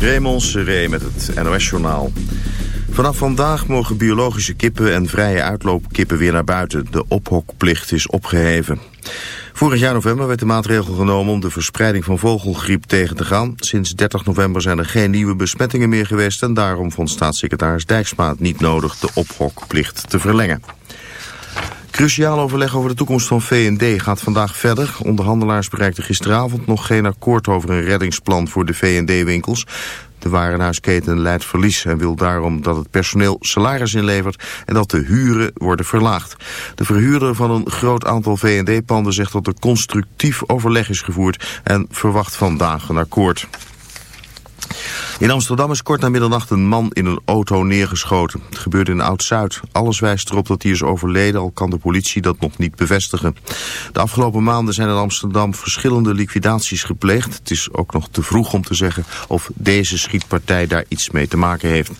Raymond Seré met het NOS-journaal. Vanaf vandaag mogen biologische kippen en vrije uitloopkippen weer naar buiten. De ophokplicht is opgeheven. Vorig jaar november werd de maatregel genomen om de verspreiding van vogelgriep tegen te gaan. Sinds 30 november zijn er geen nieuwe besmettingen meer geweest... en daarom vond staatssecretaris Dijksma het niet nodig de ophokplicht te verlengen. Cruciaal overleg over de toekomst van V&D gaat vandaag verder. Onderhandelaars bereikten gisteravond nog geen akkoord over een reddingsplan voor de V&D-winkels. De warenhuisketen leidt verlies en wil daarom dat het personeel salaris inlevert en dat de huren worden verlaagd. De verhuurder van een groot aantal V&D-panden zegt dat er constructief overleg is gevoerd en verwacht vandaag een akkoord. In Amsterdam is kort na middernacht een man in een auto neergeschoten. Het gebeurde in Oud-Zuid. Alles wijst erop dat hij is overleden, al kan de politie dat nog niet bevestigen. De afgelopen maanden zijn in Amsterdam verschillende liquidaties gepleegd. Het is ook nog te vroeg om te zeggen of deze schietpartij daar iets mee te maken heeft.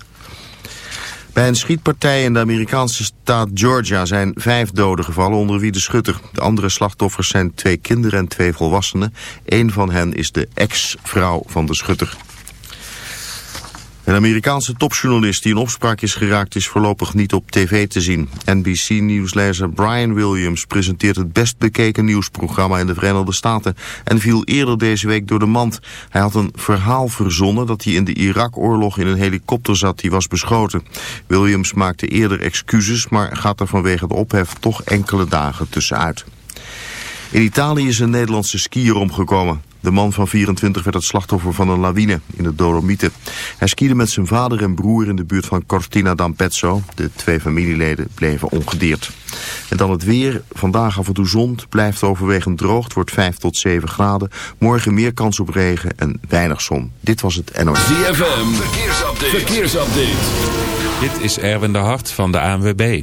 Bij een schietpartij in de Amerikaanse staat Georgia zijn vijf doden gevallen, onder wie de schutter. De andere slachtoffers zijn twee kinderen en twee volwassenen. Een van hen is de ex-vrouw van de schutter. Een Amerikaanse topjournalist die in opspraak is geraakt is voorlopig niet op tv te zien. NBC-nieuwslezer Brian Williams presenteert het best bekeken nieuwsprogramma in de Verenigde Staten en viel eerder deze week door de mand. Hij had een verhaal verzonnen dat hij in de Irak-oorlog in een helikopter zat die was beschoten. Williams maakte eerder excuses, maar gaat er vanwege de ophef toch enkele dagen tussenuit. In Italië is een Nederlandse skier omgekomen. De man van 24 werd het slachtoffer van een lawine in de Dolomieten. Hij skiede met zijn vader en broer in de buurt van Cortina d'Ampezzo. De twee familieleden bleven ongedeerd. En dan het weer. Vandaag af en toe zon. blijft overwegend droog. Het wordt 5 tot 7 graden. Morgen meer kans op regen en weinig zon. Dit was het NOS. ZFM. Verkeersupdate. Verkeersupdate. Dit is Erwin de Hart van de ANWB.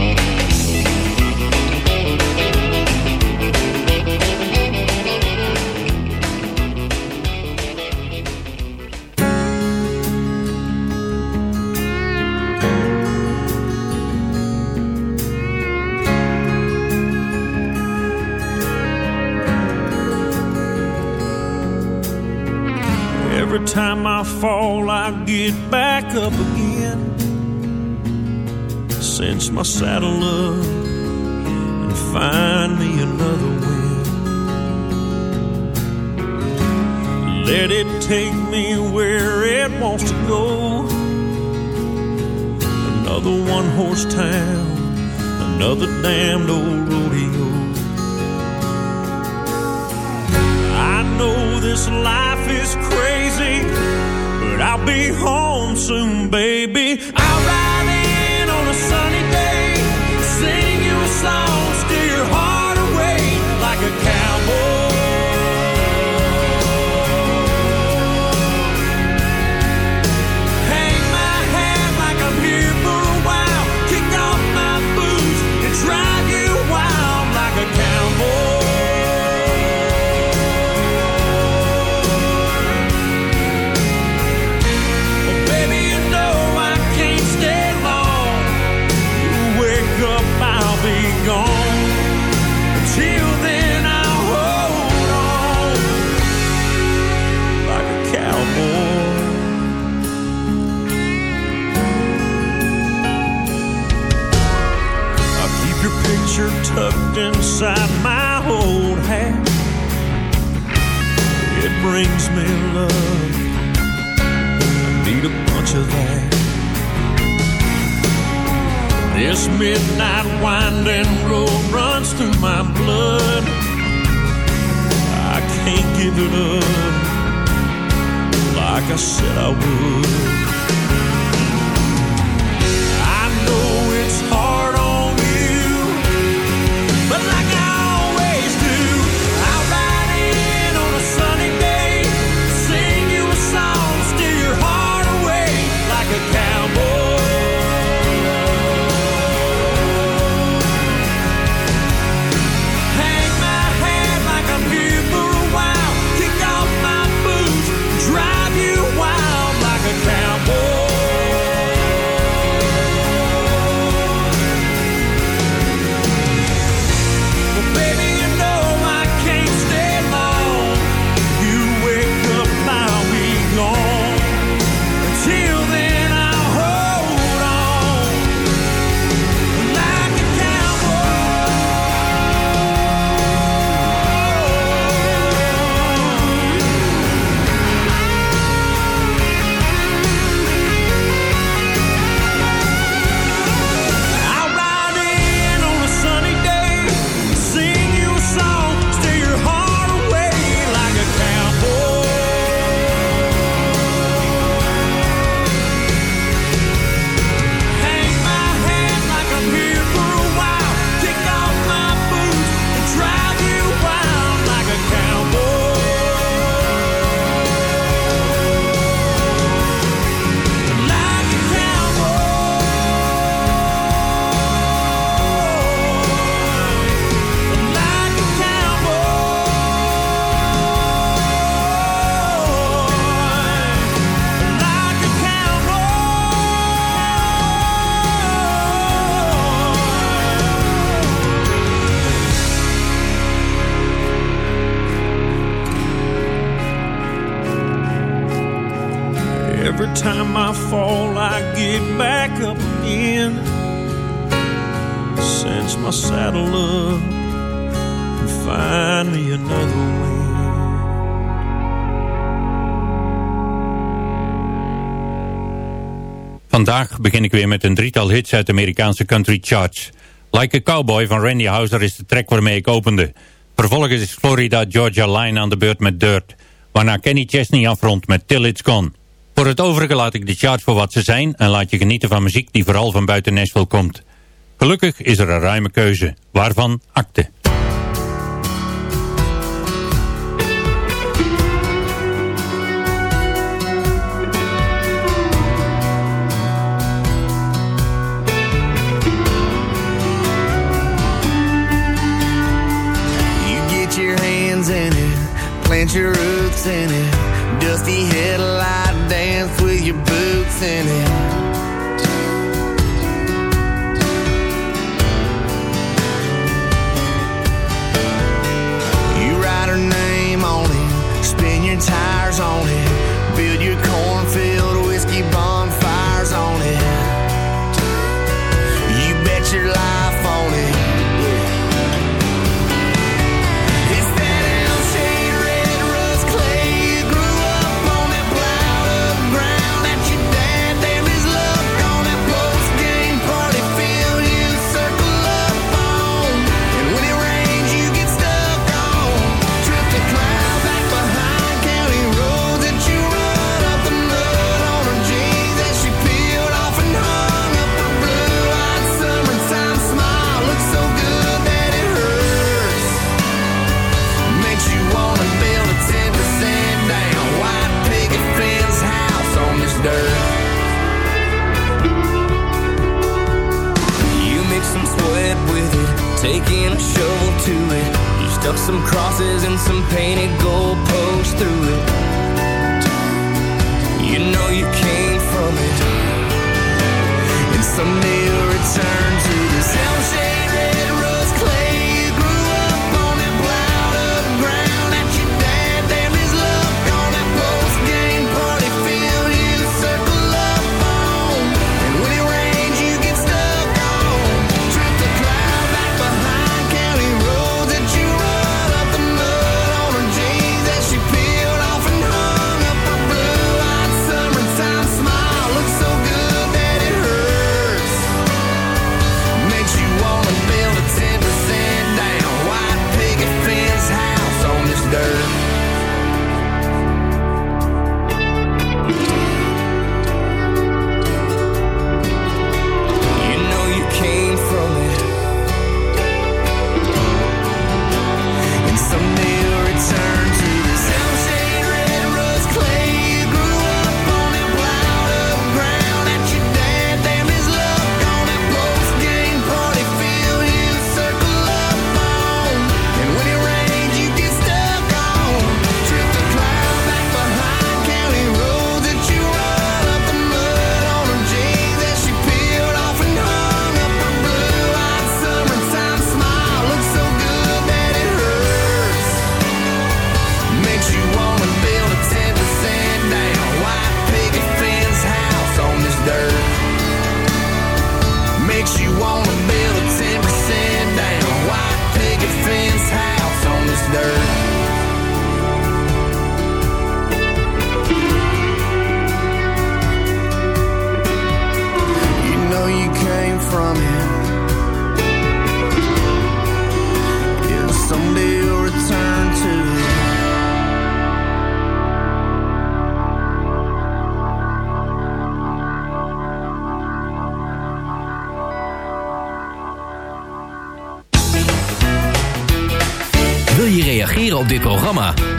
Time I fall, I get back up again. cinch my saddle up and find me another wind. Let it take me where it wants to go. Another one horse town, another damned old rodeo. I know this life is crazy, Be home soon, baby. I'll ride in on a sunny day, sing you a song, steer your heart away like a cowboy. Vandaag begin ik weer met een drietal hits uit de Amerikaanse country charts. Like a Cowboy van Randy Houser is de track waarmee ik opende. Vervolgens is Florida Georgia Line aan de beurt met Dirt. Waarna Kenny Chesney afrondt met Till It's Gone. Voor het overige laat ik de charts voor wat ze zijn... en laat je genieten van muziek die vooral van buiten Nashville komt. Gelukkig is er een ruime keuze. Waarvan akte.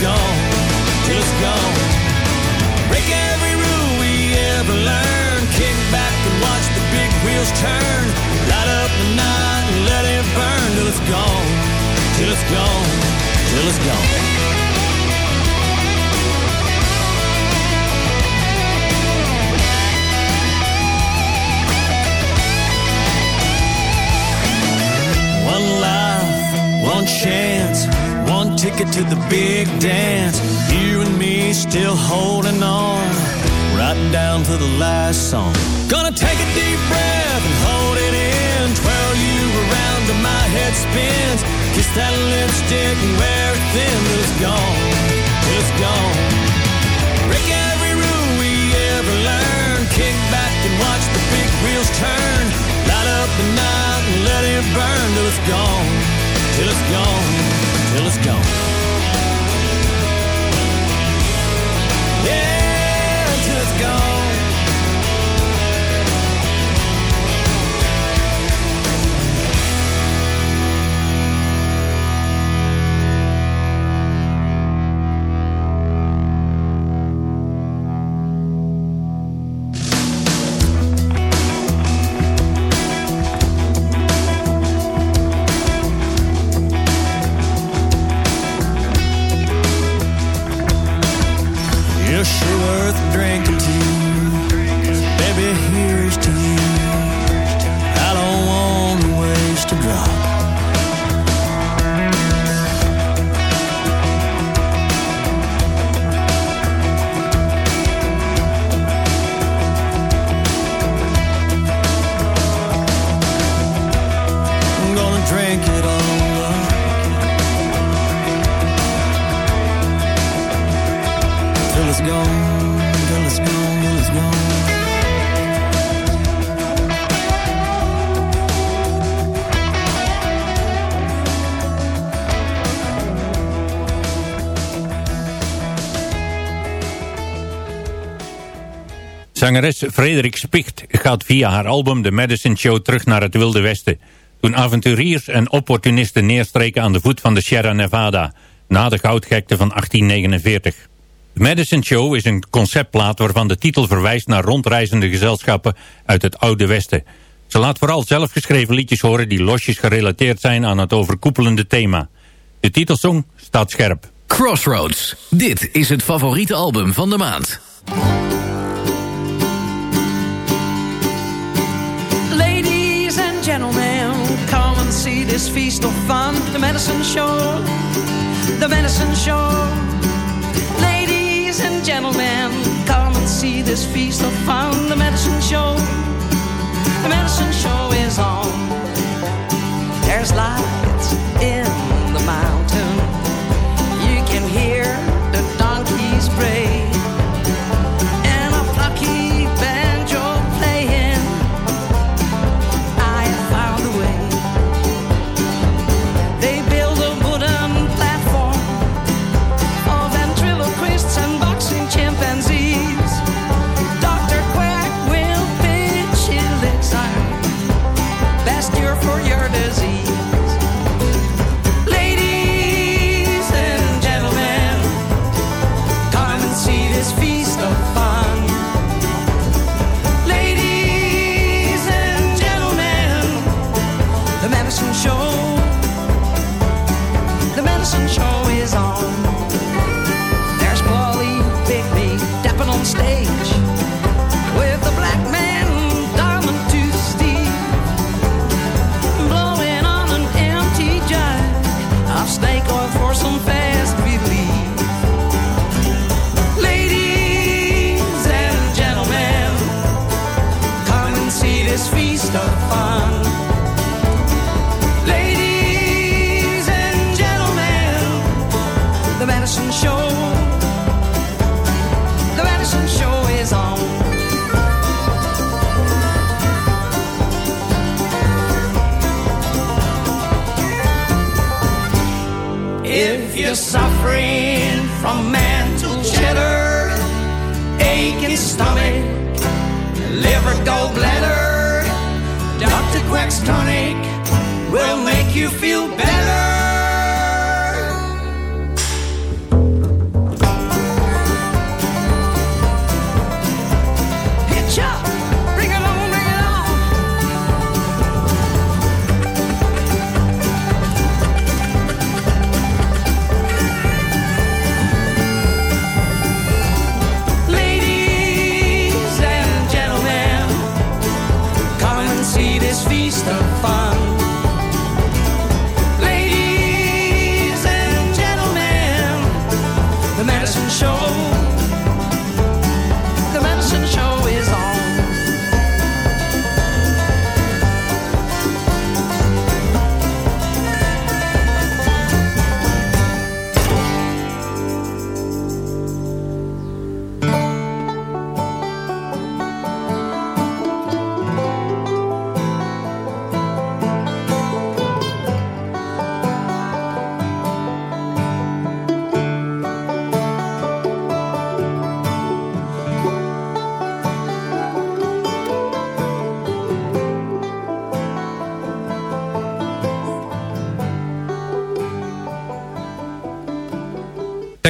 gone, just gone. Break every rule we ever learned. Kick back and watch the big wheels turn. Light up the night and let it burn till it's gone, till it's gone, till it's gone. One life, one chance make it to the big dance. You and me still holding on, writing down to the last song. Gonna take a deep breath and hold it in. Twirl you around till my head spins. Kiss that lipstick and wear it thin. It's gone, it's gone. Break every rule we ever learned. Kick back and watch the big wheels turn. Light up the night and let it burn till it's gone, till it's gone till it's gone. Yeah, until it's gone. Zangeres Frederik Spicht gaat via haar album The Madison Show terug naar het Wilde Westen. Toen avonturiers en opportunisten neerstreken aan de voet van de Sierra Nevada, na de goudgekte van 1849. The Madison Show is een conceptplaat waarvan de titel verwijst naar rondreizende gezelschappen uit het Oude Westen. Ze laat vooral zelfgeschreven liedjes horen die losjes gerelateerd zijn aan het overkoepelende thema. De titelsong staat scherp. Crossroads. Dit is het favoriete album van de maand. This feast of fun. The medicine show, the medicine show. Ladies and gentlemen, come and see this feast of fun. The medicine show, the medicine show is on. There's lights in the mountain.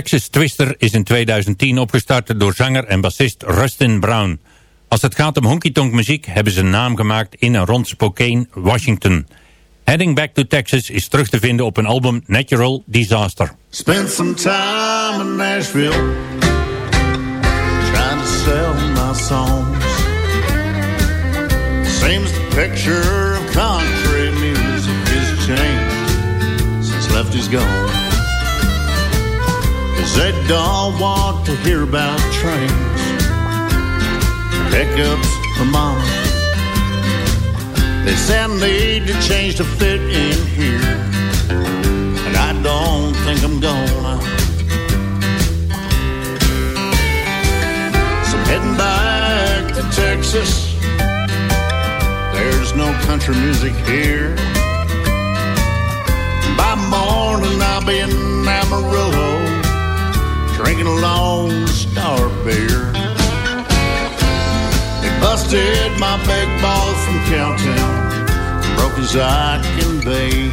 Texas Twister is in 2010 opgestart door zanger en bassist Rustin Brown. Als het gaat om honky-tonk muziek hebben ze een naam gemaakt in en rond Spokane, Washington. Heading Back to Texas is terug te vinden op een album Natural Disaster. Spent some time in Nashville Trying to sell my songs Seems the picture of country music has changed Since Lefty's gone Cause they don't want to hear about trains Pickups for mama. They say I need to change to fit in here And I don't think I'm gonna. So I'm heading back to Texas There's no country music here. By morning I'll be in Amarillo Drinking Lone Star beer. They busted my big ball from Cowtown Broke his Ike Bay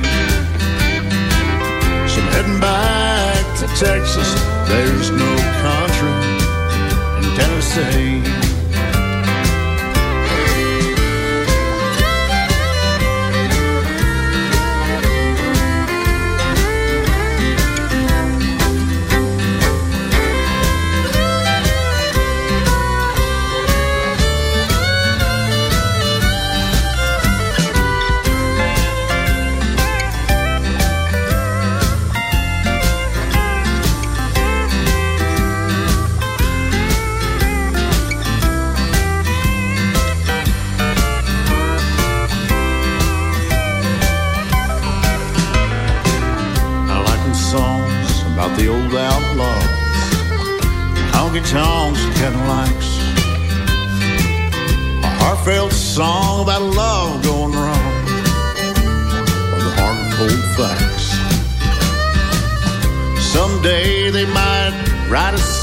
So I'm heading back to Texas. There's no country in Tennessee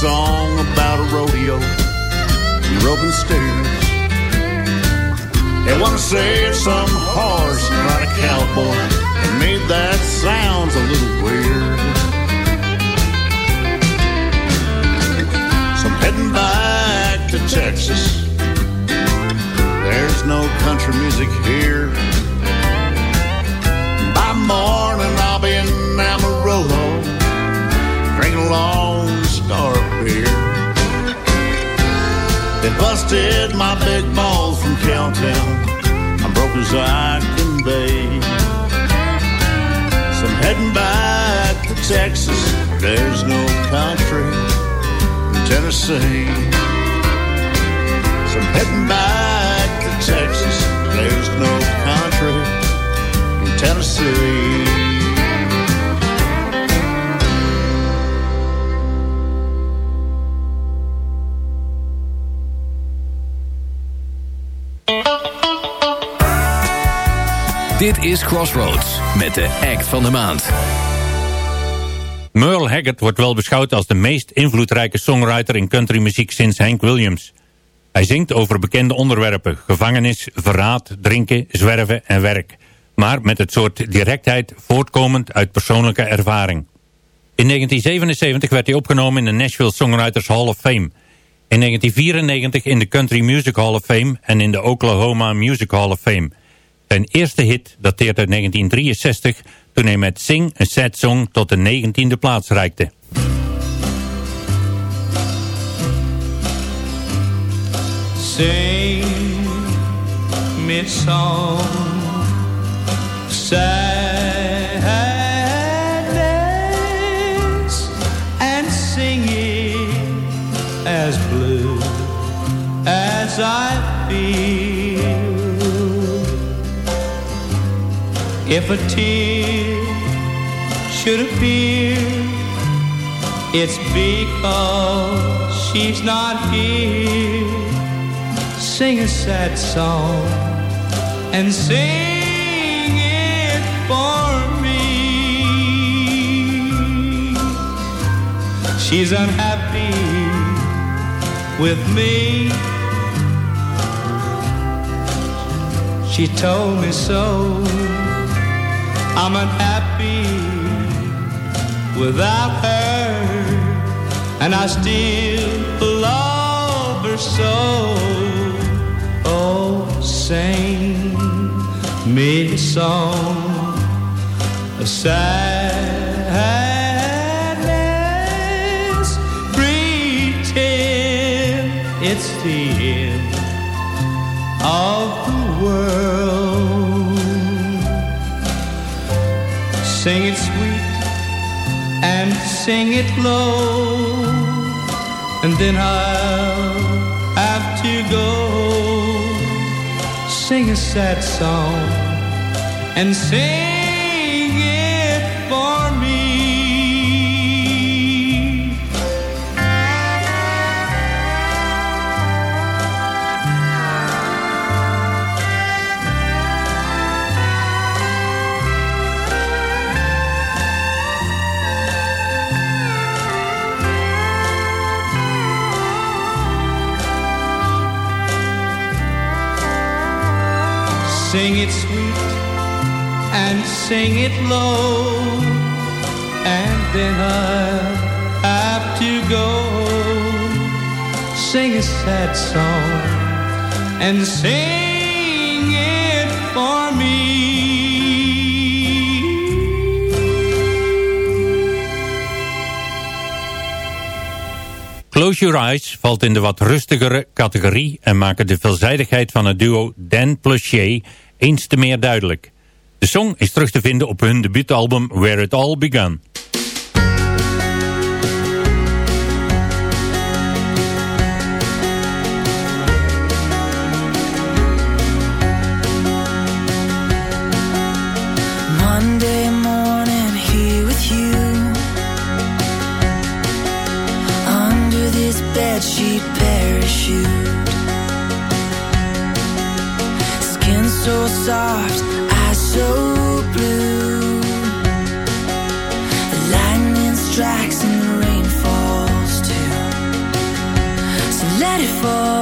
song about a rodeo and roping stairs. They want to say some horse ride a cowboy. And me, that sounds a little weird. So I'm heading back to Texas. There's no country music here. Busted my big balls from Cowtown. I'm broke as I can be. So I'm heading back to Texas. There's no country in Tennessee. So I'm heading back to Texas. Dit is Crossroads met de act van de maand. Merle Haggard wordt wel beschouwd als de meest invloedrijke songwriter in countrymuziek sinds Hank Williams. Hij zingt over bekende onderwerpen, gevangenis, verraad, drinken, zwerven en werk. Maar met het soort directheid voortkomend uit persoonlijke ervaring. In 1977 werd hij opgenomen in de Nashville Songwriters Hall of Fame. In 1994 in de Country Music Hall of Fame en in de Oklahoma Music Hall of Fame. Zijn eerste hit dateert uit 1963 toen hij met Sing a Sad Song tot de 19e plaats reikte. Sing me song, sadness, and sing as blue as I If a tear should appear, it's because she's not here sing a sad song and sing it for me. She's unhappy with me. She told me so. I'm unhappy without her, and I still love her so. Oh, sing me a song, a sadness, pretend it's the. Sing it sweet and sing it low. And then I'll have to go. Sing a sad song and sing Sing it sweet and sing it low. And then I'll have to go. Sing a sad song and sing it for me. Close Your Eyes valt in de wat rustigere categorie en maken de veelzijdigheid van het duo Dan Pluchier eens te meer duidelijk. De song is terug te vinden op hun debuutalbum Where It All Began. soft, eyes so blue. The lightning strikes and the rain falls too. So let it fall.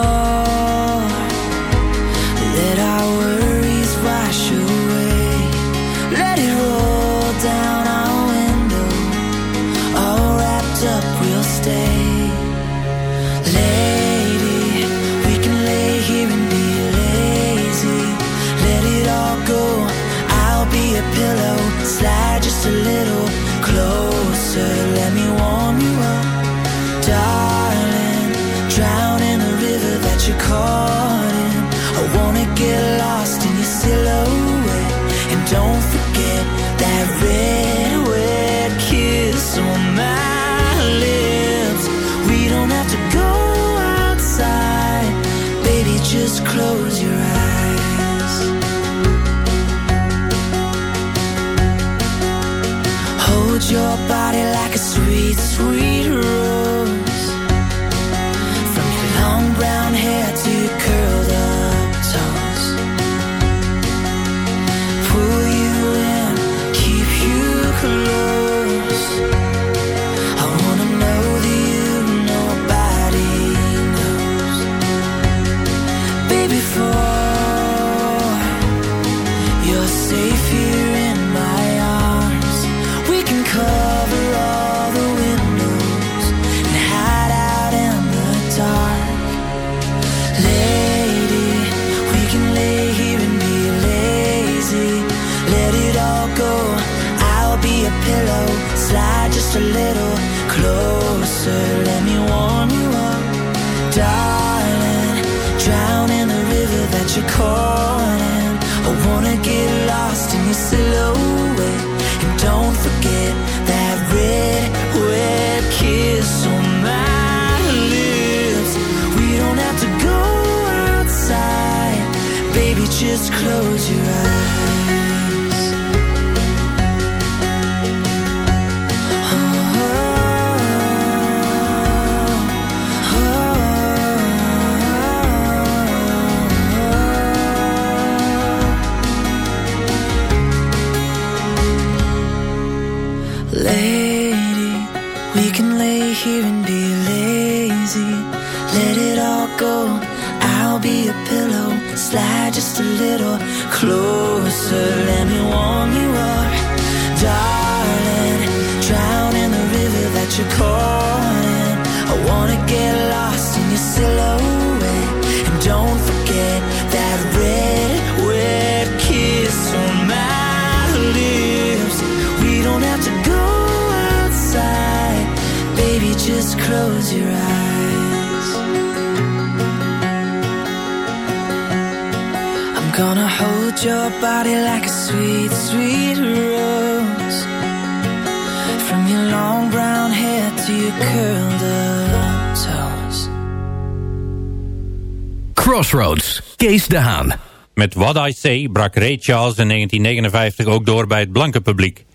What I Say brak Ray Charles in 1959 ook door bij het blanke publiek.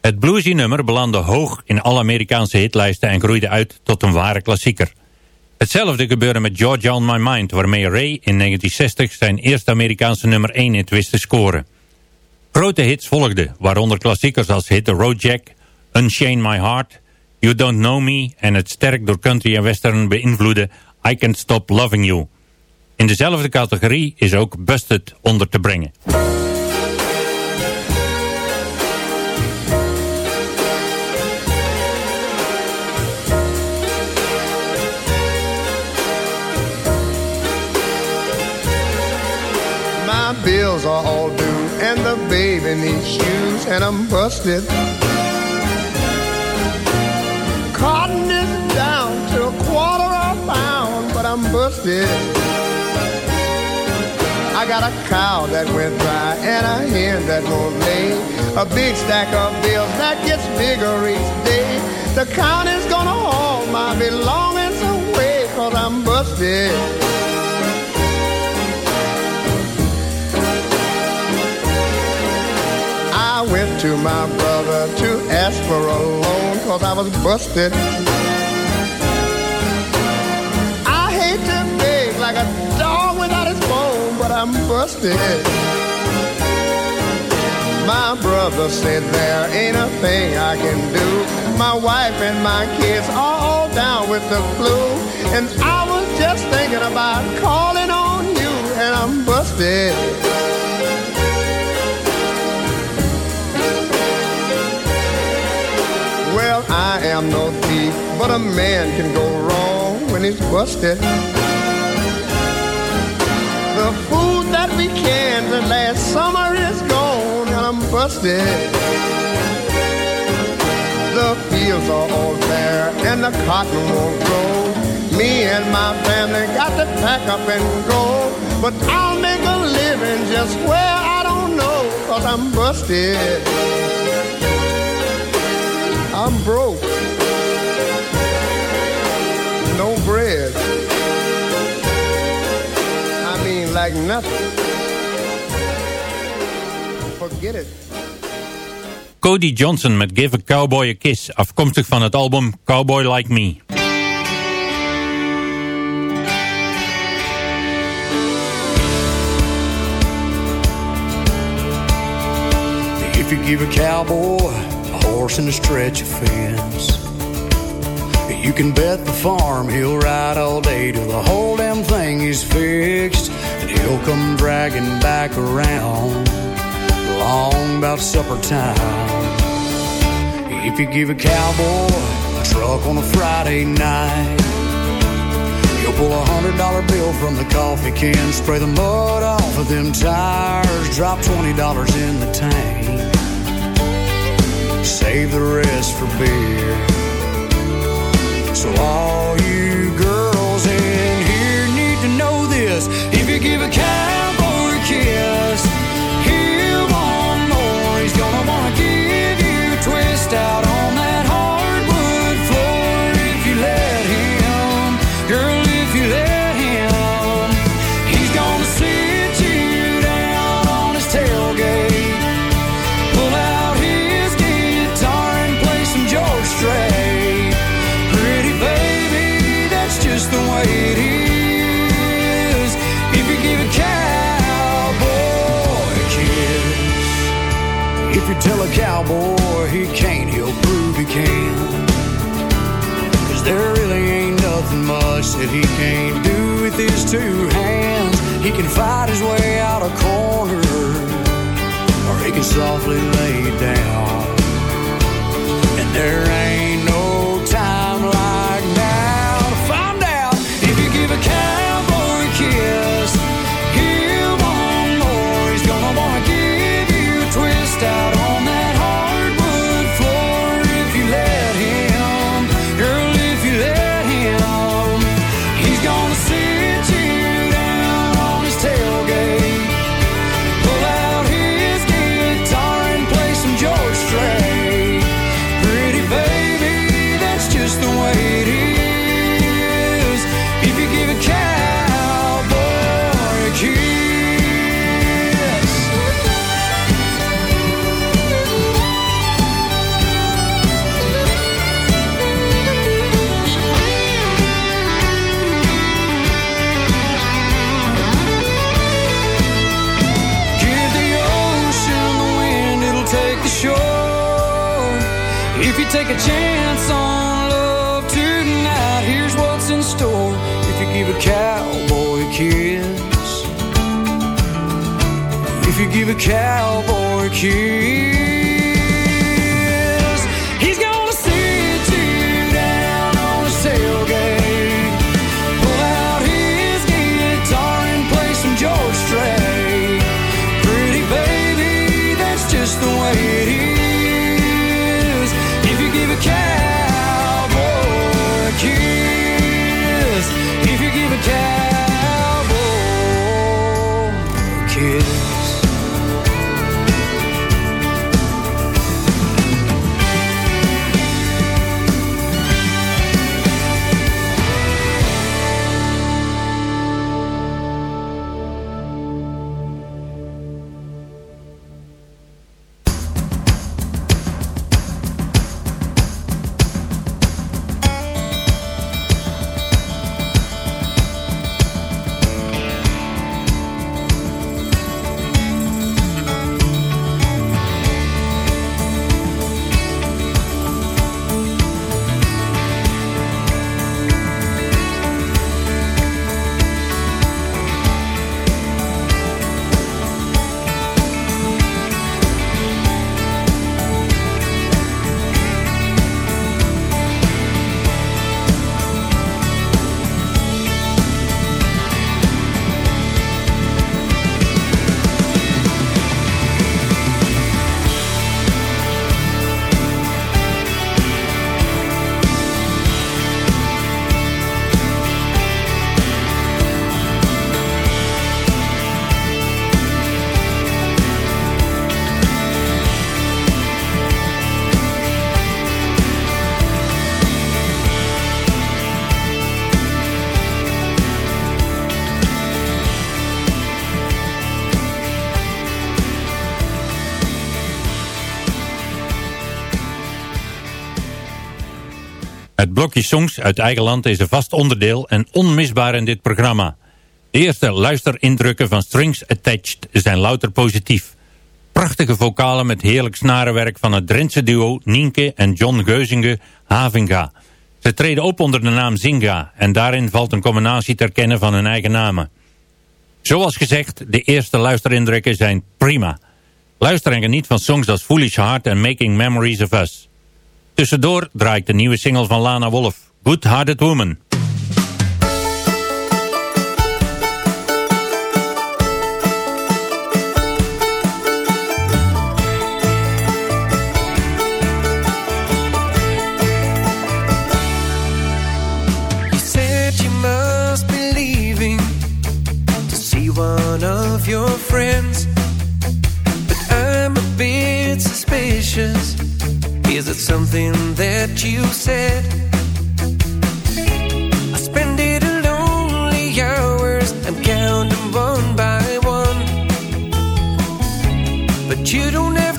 Het bluesy nummer belandde hoog in alle Amerikaanse hitlijsten en groeide uit tot een ware klassieker. Hetzelfde gebeurde met Georgia on My Mind, waarmee Ray in 1960 zijn eerste Amerikaanse nummer 1 hit wist te scoren. Grote hits volgden, waaronder klassiekers als Hit the Road Jack, Unchain My Heart, You Don't Know Me en het sterk door country en western beïnvloede I Can't Stop Loving You. In dezelfde categorie is ook Busted onder te brengen. Bills are all due, and the baby needs shoes, and I'm busted. Cotton is down to a quarter of a pound, but I'm busted. I got a cow that went dry and a hen that won't lay. A big stack of bills that gets bigger each day. The county's gonna haul my belongings away, cause I'm busted. I went to my brother to ask for a loan cause I was busted. But I'm busted. My brother said there ain't a thing I can do. My wife and my kids are all down with the flu. And I was just thinking about calling on you, and I'm busted. Well, I am no thief, but a man can go wrong when he's busted. The food that we canned last summer is gone, and I'm busted. The fields are all bare, and the cotton won't grow. Me and my family got to pack up and go. But I'll make a living just where I don't know, cause I'm busted. I'm broke. Like nothing. Forget it. Cody Johnson met Give a Cowboy a Kiss, afkomstig van het album Cowboy Like Me. If you give a cowboy a horse and a stretch of fence, you can bet the farm he'll ride all day till the whole damn thing is fixed. He'll come dragging back around long about supper time. If you give a cowboy a truck on a Friday night, He'll pull a hundred dollar bill from the coffee can, spray the mud off of them tires, drop twenty dollars in the tank, save the rest for beer. So all you girls in here need to know this: could give a cat. Tell a cowboy he can't, he'll prove he can. Cause there really ain't nothing much that he can't do with his two hands. He can fight his way out a corner, or he can softly lay down. And there ain't You give a cowboy a kiss. Het blokje songs uit eigen land is een vast onderdeel en onmisbaar in dit programma. De eerste luisterindrukken van Strings Attached zijn louter positief. Prachtige vocalen met heerlijk snarenwerk van het Drentse duo Nienke en John Geuzinge Havinga. Ze treden op onder de naam Zinga en daarin valt een combinatie te herkennen van hun eigen namen. Zoals gezegd, de eerste luisterindrukken zijn prima. Luister en geniet van songs als Foolish Heart en Making Memories of Us. Tussendoor draait de nieuwe single van Lana Wolf, Good Hearted Woman. To see one of your friends. But I'm a bit suspicious. Is it something that you said? I spend it in lonely hours. I'm counting one by one. But you don't have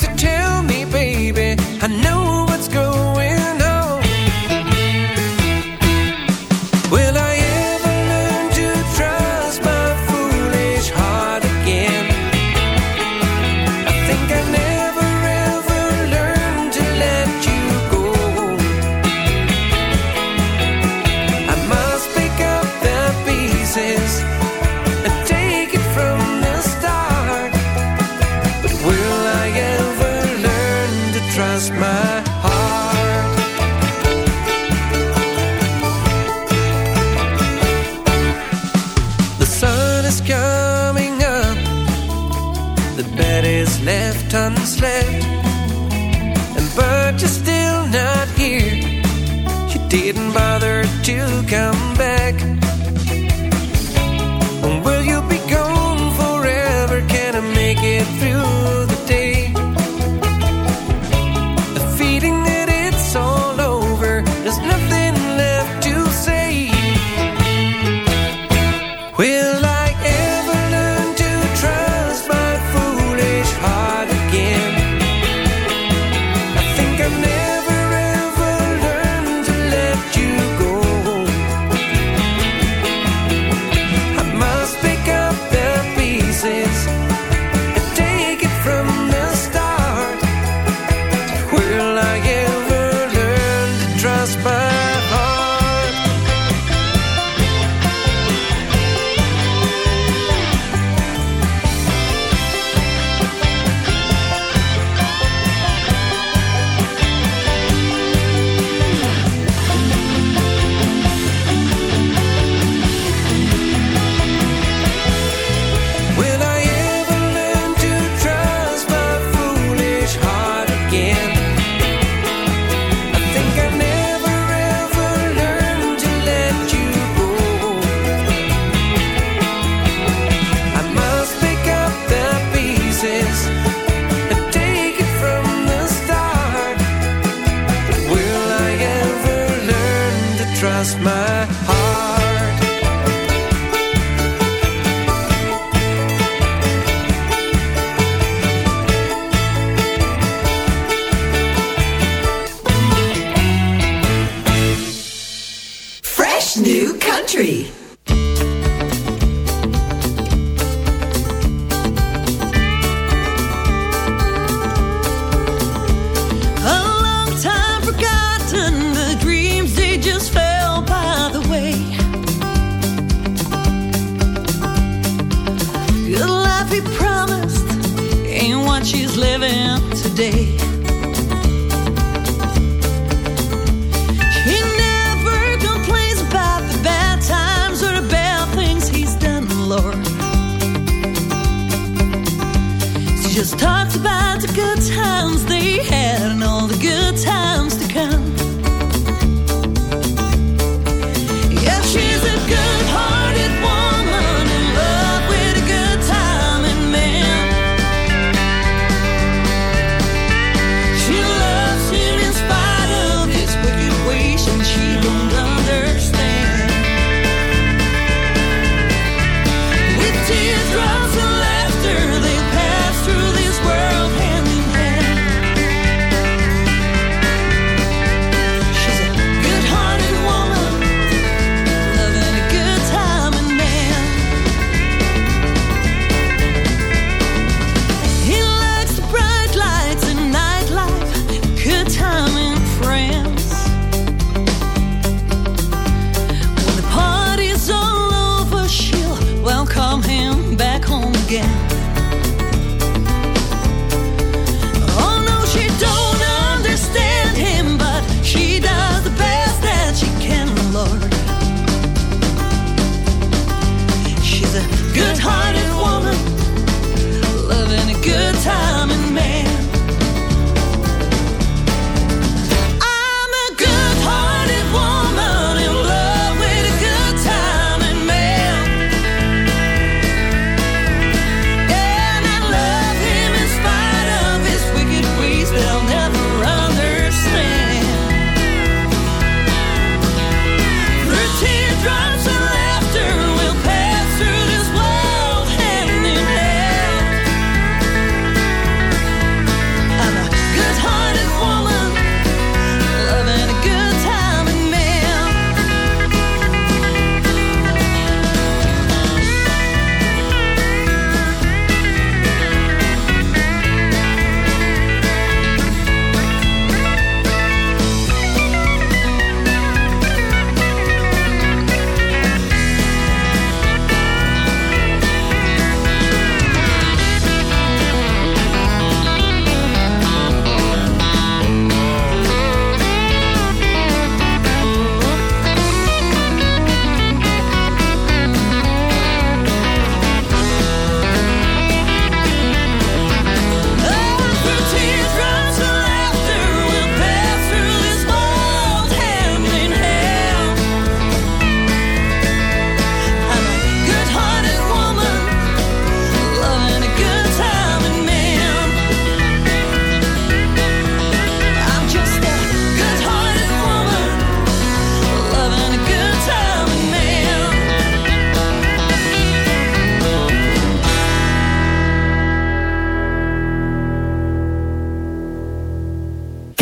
left unslept.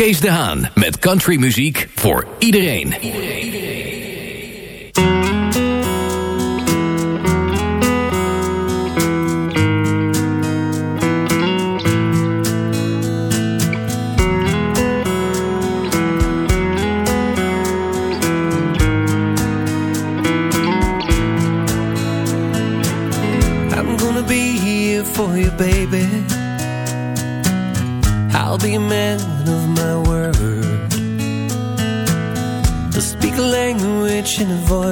Kees de Haan met countrymuziek voor iedereen. iedereen. reflection of voice.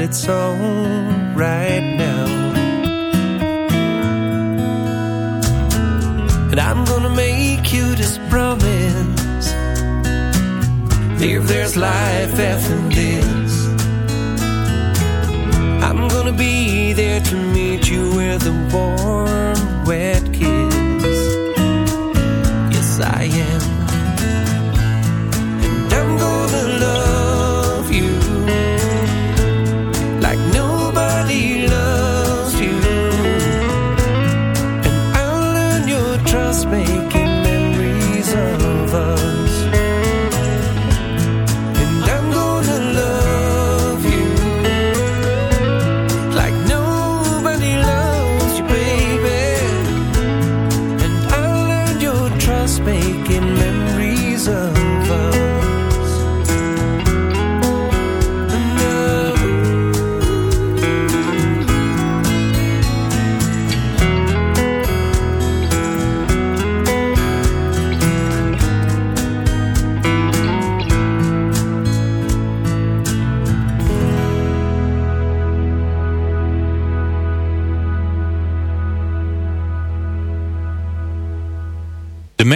it's so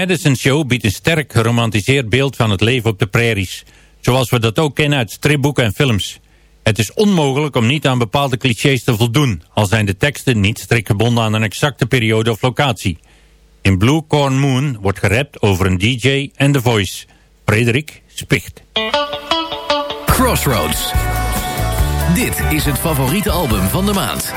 Madison Show biedt een sterk geromantiseerd beeld van het leven op de prairies. Zoals we dat ook kennen uit stripboeken en films. Het is onmogelijk om niet aan bepaalde clichés te voldoen... al zijn de teksten niet strikt gebonden aan een exacte periode of locatie. In Blue Corn Moon wordt gerapt over een DJ en The Voice. Frederik Spicht. Crossroads. Dit is het favoriete album van de maand.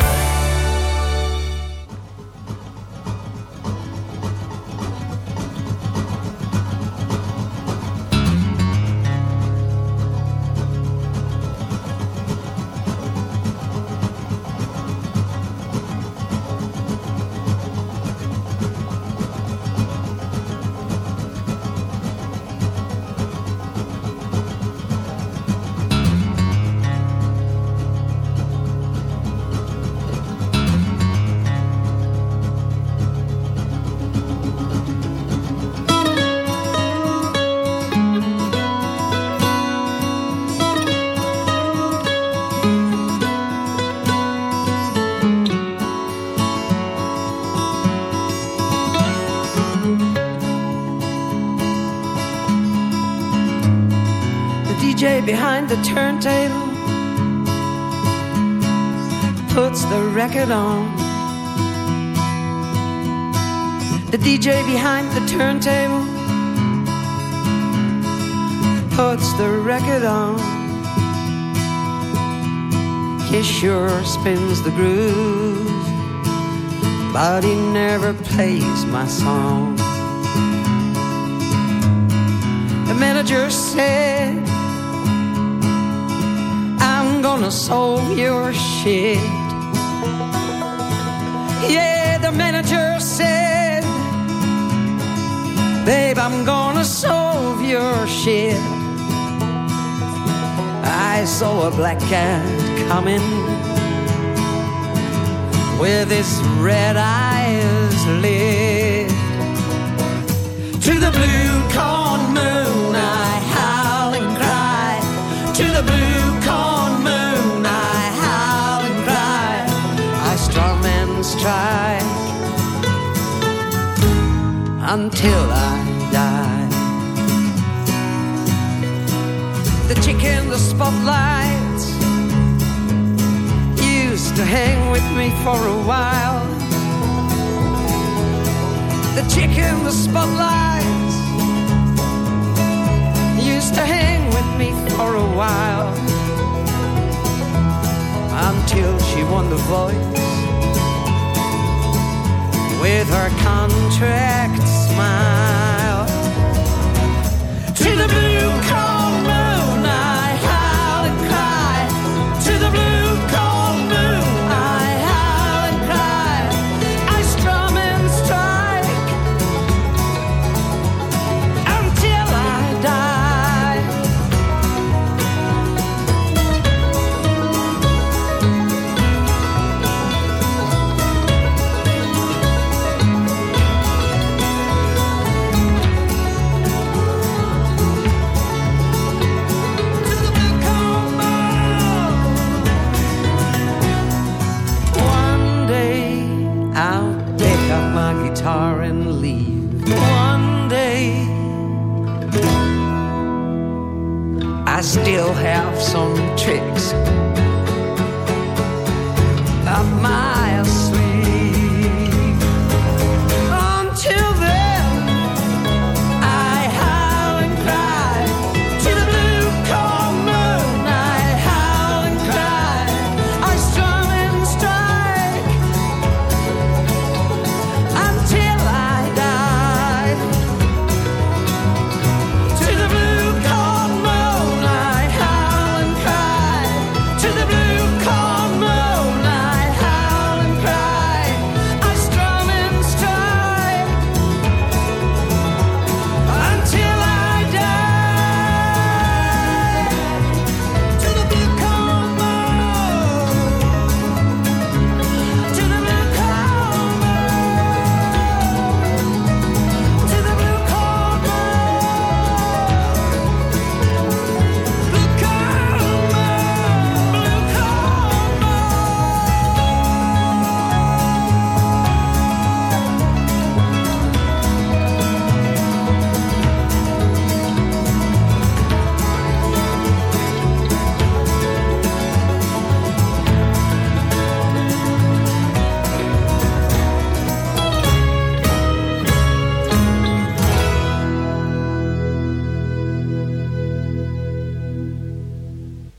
The turntable puts the record on. The DJ behind the turntable puts the record on. He sure spins the groove, but he never plays my song. The manager said, gonna solve your shit. Yeah, the manager said, Babe, I'm gonna solve your shit. I saw a black cat coming with his red eyes lit strike until I die. The chick in the spotlight used to hang with me for a while. The chick in the spotlight used to hang with me for a while until she won the voice with her contract smile to the blue collar.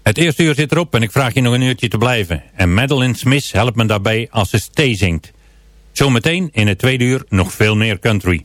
Het eerste uur zit erop en ik vraag je nog een uurtje te blijven. En Madeline Smith helpt me daarbij als ze Stay zingt. Zometeen in het tweede uur nog veel meer country.